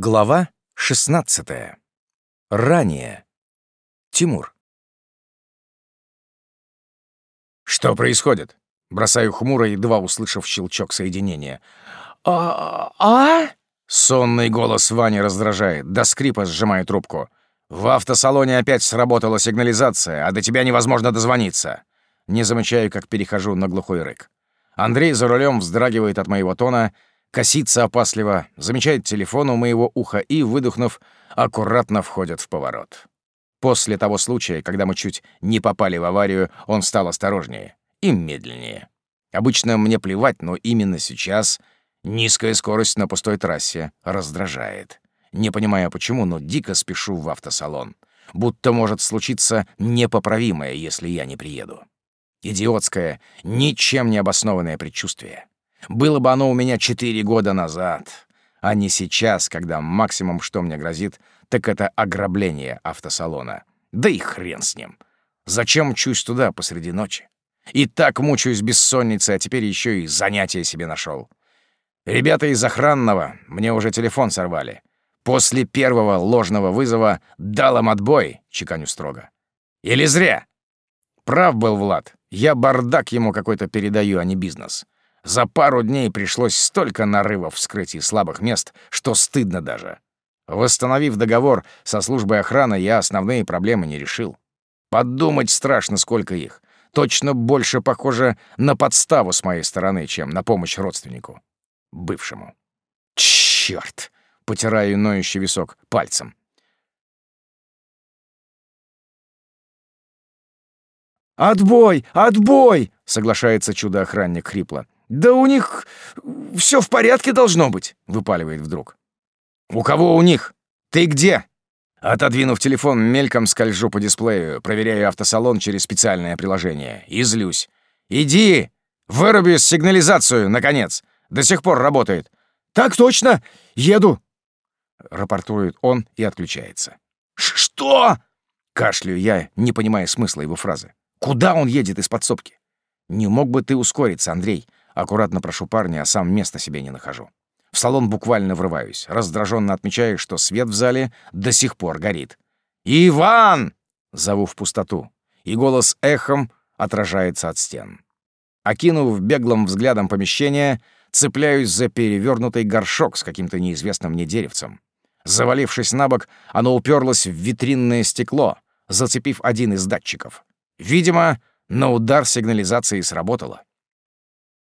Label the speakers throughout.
Speaker 1: Глава 16. Ранее. Тимур. «Что происходит?» Бросаю хмуро, едва услышав щелчок соединения.
Speaker 2: «А? а?»
Speaker 1: Сонный голос Вани раздражает, до скрипа сжимая трубку. «В автосалоне опять сработала сигнализация, а до тебя невозможно дозвониться». Не замечаю, как перехожу на глухой рык. Андрей за рулем вздрагивает от моего тона — косится опасливо, замечает телефон у моего уха и, выдохнув, аккуратно входит в поворот. После того случая, когда мы чуть не попали в аварию, он стал осторожнее и медленнее. Обычно мне плевать, но именно сейчас низкая скорость на пустой трассе раздражает. Не понимая почему, но дико спешу в автосалон. Будто может случиться непоправимое, если я не приеду. Идиотское, ничем не обоснованное предчувствие. Было бы оно у меня четыре года назад, а не сейчас, когда максимум, что мне грозит, так это ограбление автосалона. Да и хрен с ним. Зачем мчусь туда посреди ночи? И так мучаюсь бессонницей, а теперь еще и занятия себе нашел. Ребята из охранного мне уже телефон сорвали. После первого ложного вызова дал им отбой, чеканю строго. Или зря? Прав был Влад. Я бардак ему какой-то передаю, а не бизнес. За пару дней пришлось столько нарывов вскрытий слабых мест, что стыдно даже. Восстановив договор со службой охраны, я основные проблемы не решил. Подумать страшно, сколько их. Точно больше похоже на подставу с моей стороны, чем на помощь родственнику. Бывшему. Чёрт! Потираю ноющий висок пальцем.
Speaker 2: «Отбой! Отбой!» — соглашается чудо-охранник хрипло. «Да у них все в порядке должно быть», — выпаливает вдруг.
Speaker 1: «У кого у них? Ты где?» Отодвинув телефон, мельком скольжу по дисплею, проверяю автосалон через специальное приложение. И злюсь. «Иди! Выруби сигнализацию, наконец! До сих пор работает!»
Speaker 2: «Так точно! Еду!»
Speaker 1: Рапортует он и отключается.
Speaker 2: «Что?»
Speaker 1: Кашляю я, не понимая смысла его фразы. «Куда он едет из подсобки?» «Не мог бы ты ускориться, Андрей? Аккуратно прошу парня, а сам места себе не нахожу. В салон буквально врываюсь, раздраженно отмечаю, что свет в зале до сих пор горит. «Иван!» — зову в пустоту, и голос эхом отражается от стен. Окинув беглым взглядом помещение, цепляюсь за перевернутый горшок с каким-то неизвестным мне деревцем. Завалившись на бок, оно уперлось в витринное стекло, зацепив один из датчиков. Видимо, на удар сигнализации сработало.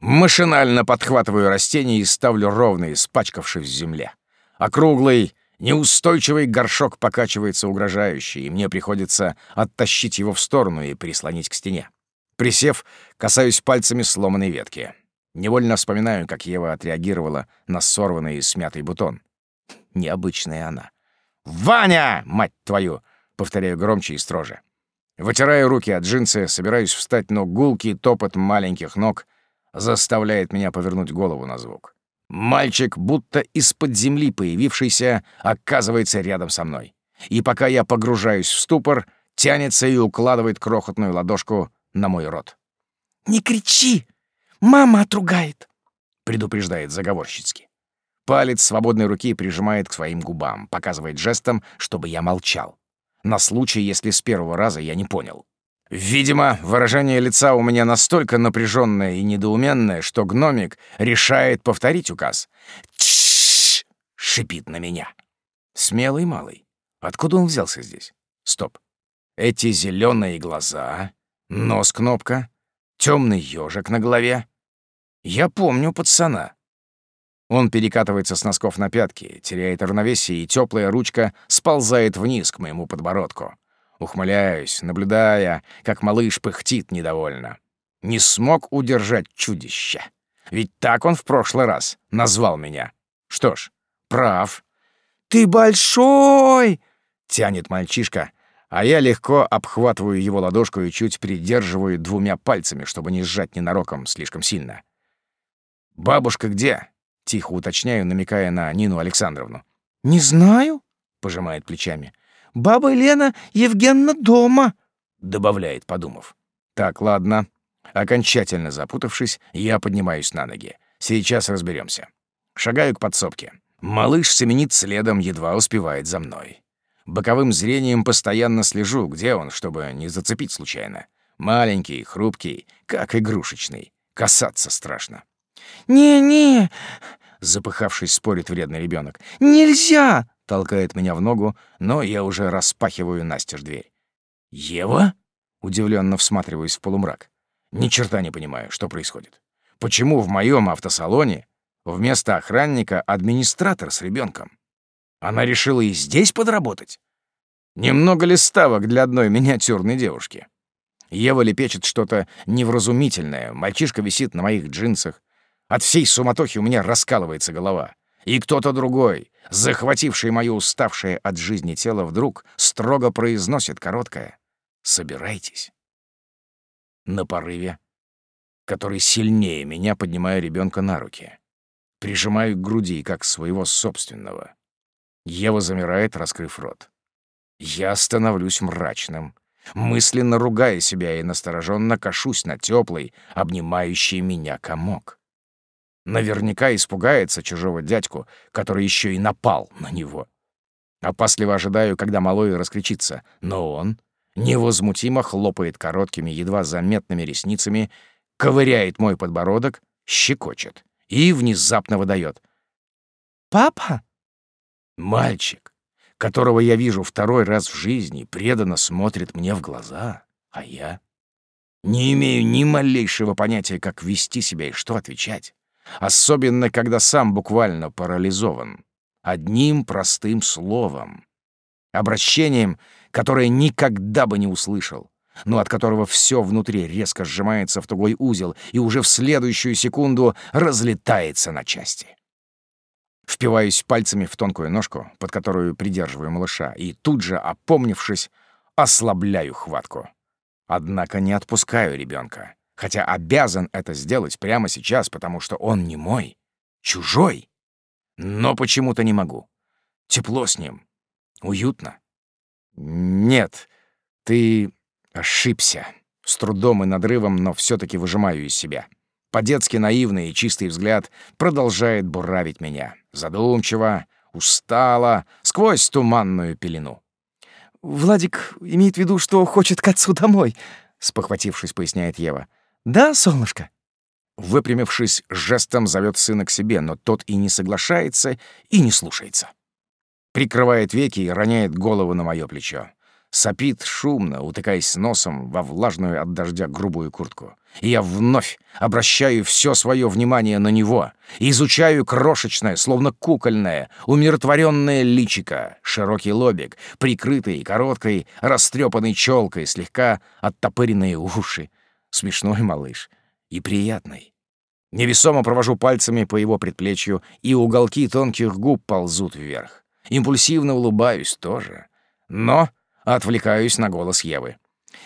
Speaker 1: Машинально подхватываю растение и ставлю ровно, испачкавшись в земле. Округлый, неустойчивый горшок покачивается угрожающе, и мне приходится оттащить его в сторону и прислонить к стене. Присев, касаюсь пальцами сломанной ветки. Невольно вспоминаю, как Ева отреагировала на сорванный и смятый бутон. Необычная она. «Ваня, мать твою!» — повторяю громче и строже. Вытираю руки от джинсы, собираюсь встать, но гулкий топот маленьких ног заставляет меня повернуть голову на звук. Мальчик, будто из-под земли появившийся, оказывается рядом со мной. И пока я погружаюсь в ступор, тянется и укладывает крохотную ладошку на мой рот.
Speaker 2: «Не кричи! Мама отругает!»
Speaker 1: — предупреждает заговорщицки. Палец свободной руки прижимает к своим губам, показывает жестом, чтобы я молчал. На случай, если с первого раза я не понял. Видимо, выражение лица у меня настолько напряженное и недоуменное, что гномик решает повторить указ. «Тш!» — шипит на меня. Смелый малый. Откуда он взялся здесь? Стоп. Эти зеленые глаза, нос-кнопка, темный ежик на голове. Я помню пацана. Он перекатывается с носков на пятки, теряет равновесие, и теплая ручка сползает вниз к моему подбородку. Ухмыляюсь, наблюдая, как малыш пыхтит недовольно. Не смог удержать чудище. Ведь так он в прошлый раз назвал меня. Что ж, прав.
Speaker 2: «Ты большой!»
Speaker 1: — тянет мальчишка, а я легко обхватываю его ладошку и чуть придерживаю двумя пальцами, чтобы не сжать ненароком слишком сильно. «Бабушка где?» — тихо уточняю, намекая на Нину Александровну.
Speaker 2: «Не знаю», —
Speaker 1: пожимает плечами.
Speaker 2: Баба Лена Евгенна дома», —
Speaker 1: добавляет, подумав. «Так, ладно». Окончательно запутавшись, я поднимаюсь на ноги. Сейчас разберемся. Шагаю к подсобке. Малыш семенит следом, едва успевает за мной. Боковым зрением постоянно слежу, где он, чтобы не зацепить случайно. Маленький, хрупкий, как игрушечный. Касаться страшно.
Speaker 2: «Не-не!»
Speaker 1: — запыхавшись, спорит вредный ребенок.
Speaker 2: «Нельзя!»
Speaker 1: — толкает меня в ногу, но я уже распахиваю настежь дверь. «Ева?» — удивленно всматриваюсь в полумрак. Ни черта не понимаю, что происходит. Почему в моем автосалоне вместо охранника администратор с ребенком? Она решила и здесь подработать? Немного ли ставок для одной миниатюрной девушки? Ева лепечет что-то невразумительное, мальчишка висит на моих джинсах. От всей суматохи у меня раскалывается голова. И кто-то другой, захвативший мое уставшее от жизни тело, вдруг строго произносит короткое «Собирайтесь». На порыве, который сильнее меня, поднимаю ребенка на руки. Прижимаю к груди, как своего собственного. Ева замирает, раскрыв рот. Я становлюсь мрачным, мысленно ругая себя и настороженно кашусь на теплый, обнимающий меня комок. Наверняка испугается чужого дядьку, который еще и напал на него. Опасливо ожидаю, когда малой раскричится, но он невозмутимо хлопает короткими, едва заметными ресницами, ковыряет мой подбородок, щекочет и внезапно выдает.
Speaker 2: «Папа?»
Speaker 1: Мальчик, которого я вижу второй раз в жизни, преданно смотрит мне в глаза, а я не имею ни малейшего понятия, как вести себя и что отвечать, особенно когда сам буквально парализован. Одним простым словом. Обращением, которое никогда бы не услышал, но от которого все внутри резко сжимается в тугой узел и уже в следующую секунду разлетается на части. Впиваюсь пальцами в тонкую ножку, под которую придерживаю малыша, и тут же, опомнившись, ослабляю хватку. Однако не отпускаю ребенка, хотя обязан это сделать прямо сейчас, потому что он не мой, чужой. Но почему-то не могу. Тепло с ним. Уютно. Нет, ты ошибся. С трудом и надрывом, но все таки выжимаю из себя. По-детски наивный и чистый взгляд продолжает буравить меня. Задумчиво, устало, сквозь туманную пелену.
Speaker 2: «Владик имеет в виду, что хочет к отцу домой», — спохватившись, поясняет Ева. «Да, солнышко?»
Speaker 1: Выпрямившись, жестом зовет сына к себе, но тот и не соглашается, и не слушается. Прикрывает веки и роняет голову на мое плечо. Сопит шумно, утыкаясь носом во влажную от дождя грубую куртку. И я вновь обращаю все свое внимание на него, изучаю крошечное, словно кукольное, умиротворенное личико, широкий лобик, прикрытый короткой, растрепанной челкой, слегка оттопыренные уши. Смешной малыш и приятный. Невесомо провожу пальцами по его предплечью, и уголки тонких губ ползут вверх. Импульсивно улыбаюсь тоже. Но Отвлекаюсь на голос Евы.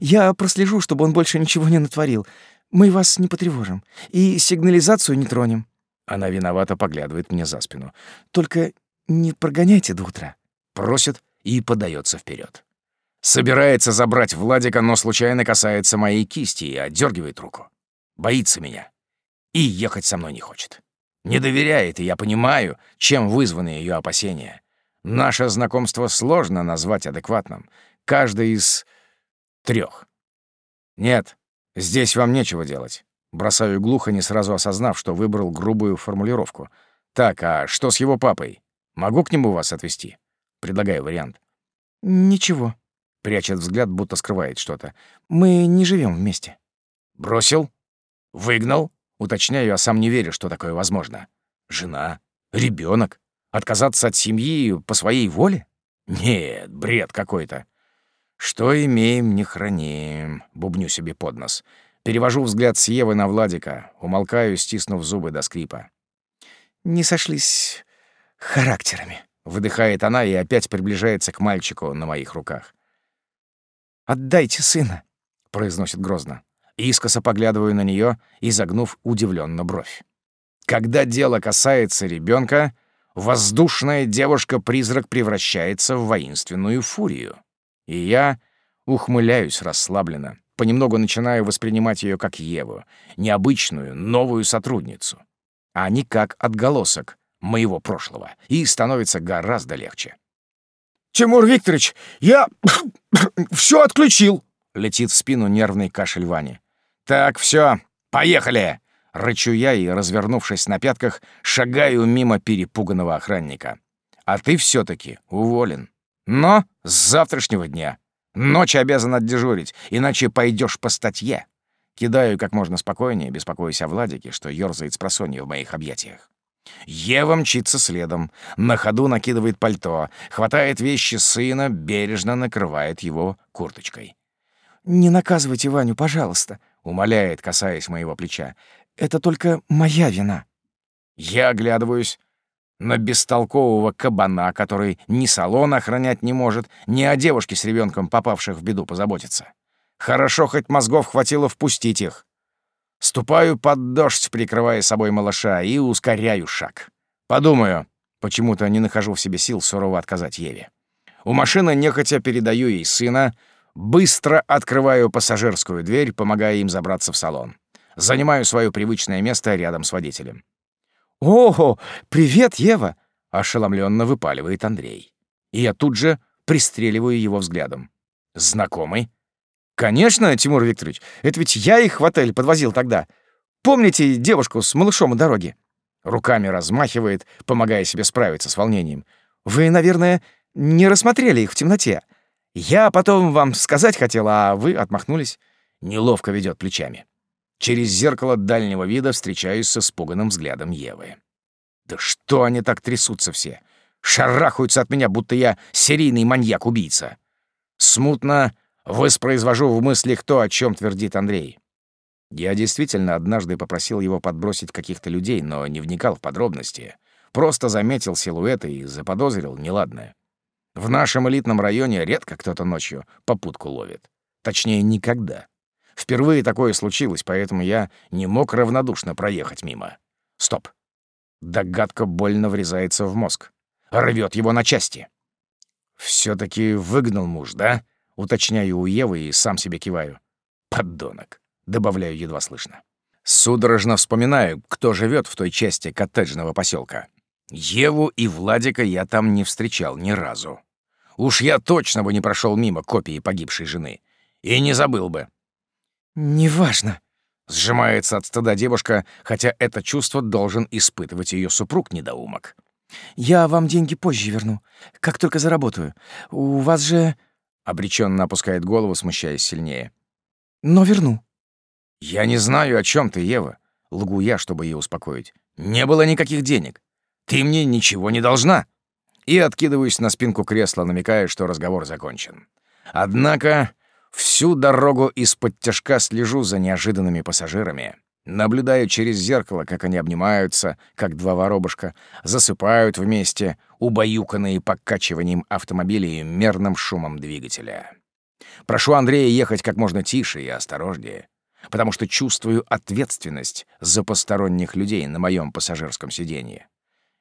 Speaker 2: «Я прослежу, чтобы он больше ничего не натворил. Мы вас не потревожим. И сигнализацию не тронем».
Speaker 1: Она виновато поглядывает мне за спину.
Speaker 2: «Только не прогоняйте до утра».
Speaker 1: Просит и подается вперед. Собирается забрать Владика, но случайно касается моей кисти и отдергивает руку. Боится меня. И ехать со мной не хочет. Не доверяет, и я понимаю, чем вызваны ее опасения. Наше знакомство сложно назвать адекватным. Каждый из трех. Нет, здесь вам нечего делать. Бросаю глухо, не сразу осознав, что выбрал грубую формулировку. Так, а что с его папой? Могу к нему вас отвезти? Предлагаю вариант.
Speaker 2: Ничего.
Speaker 1: Прячет взгляд, будто скрывает что-то.
Speaker 2: Мы не живем вместе.
Speaker 1: Бросил? Выгнал? Уточняю, а сам не верю, что такое возможно. Жена? ребенок. Отказаться от семьи по своей воле? Нет, бред какой-то. Что имеем, не храним, бубню себе под нос. Перевожу взгляд с Евы на Владика, умолкаю, стиснув зубы до скрипа.
Speaker 2: «Не сошлись характерами», —
Speaker 1: выдыхает она и опять приближается к мальчику на моих руках.
Speaker 2: «Отдайте сына», —
Speaker 1: произносит грозно. Искоса поглядываю на нее, изогнув удивленно бровь. Когда дело касается ребенка, воздушная девушка-призрак превращается в воинственную фурию. И я ухмыляюсь расслабленно, понемногу начинаю воспринимать ее как Еву, необычную, новую сотрудницу, а не как отголосок моего прошлого, и становится гораздо легче.
Speaker 2: «Тимур Викторович, я все отключил!»
Speaker 1: — летит в спину нервный кашель Вани. «Так, все, поехали!» — рычу я и, развернувшись на пятках, шагаю мимо перепуганного охранника. «А ты все таки уволен. Но с завтрашнего дня. Ночь обязан отдежурить, иначе пойдешь по статье». Кидаю как можно спокойнее, беспокоясь о Владике, что ёрзает с просонья в моих объятиях. Ева мчится следом, на ходу накидывает пальто, хватает вещи сына, бережно накрывает его курточкой.
Speaker 2: «Не наказывайте Ваню, пожалуйста», — умоляет, касаясь моего плеча. «Это только моя вина».
Speaker 1: Я оглядываюсь на бестолкового кабана, который ни салон охранять не может, ни о девушке с ребенком, попавших в беду, позаботиться. Хорошо, хоть мозгов хватило впустить их. Ступаю под дождь, прикрывая собой малыша, и ускоряю шаг. Подумаю, почему-то не нахожу в себе сил сурово отказать Еве. У машины нехотя передаю ей сына, быстро открываю пассажирскую дверь, помогая им забраться в салон. Занимаю свое привычное место рядом с водителем.
Speaker 2: «О, привет, Ева!»
Speaker 1: — ошеломленно выпаливает Андрей. И я тут же пристреливаю его взглядом. «Знакомый?»
Speaker 2: «Конечно, Тимур Викторович. Это ведь я их в отель подвозил тогда. Помните девушку с малышом у дороги?»
Speaker 1: Руками размахивает, помогая себе справиться с волнением.
Speaker 2: «Вы, наверное, не рассмотрели их в темноте. Я потом вам сказать хотел, а вы отмахнулись».
Speaker 1: Неловко ведет плечами. Через зеркало дальнего вида встречаюсь с испуганным взглядом Евы. «Да что они так трясутся все? Шарахаются от меня, будто я серийный маньяк-убийца». Смутно Воспроизвожу в мыслях то, о чем твердит Андрей. Я действительно однажды попросил его подбросить каких-то людей, но не вникал в подробности. Просто заметил силуэты и заподозрил неладное. В нашем элитном районе редко кто-то ночью попутку ловит. Точнее, никогда. Впервые такое случилось, поэтому я не мог равнодушно проехать мимо. Стоп. Догадка больно врезается в мозг. Рвет его на части. все таки выгнал муж, да? Уточняю у Евы и сам себе киваю. «Поддонок», — добавляю едва слышно. Судорожно вспоминаю, кто живет в той части коттеджного поселка. Еву и Владика я там не встречал ни разу. Уж я точно бы не прошел мимо копии погибшей жены. И не забыл бы.
Speaker 2: «Неважно», —
Speaker 1: сжимается от стыда девушка, хотя это чувство должен испытывать ее супруг-недоумок.
Speaker 2: «Я вам деньги позже верну, как только заработаю. У вас же...»
Speaker 1: Обреченно опускает голову, смущаясь сильнее.
Speaker 2: «Но верну».
Speaker 1: «Я не знаю, о чем ты, Ева». Лгу я, чтобы ее успокоить. «Не было никаких денег. Ты мне ничего не должна». И откидываюсь на спинку кресла, намекая, что разговор закончен. Однако всю дорогу из-под тяжка слежу за неожиданными пассажирами. Наблюдаю через зеркало, как они обнимаются, как два воробушка, засыпают вместе, убаюканные покачиванием автомобиля и мерным шумом двигателя. Прошу Андрея ехать как можно тише и осторожнее, потому что чувствую ответственность за посторонних людей на моем пассажирском сиденье.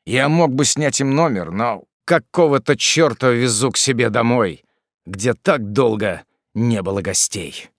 Speaker 1: Я мог бы снять им номер, но какого-то чёрта везу к себе домой, где так долго не было гостей.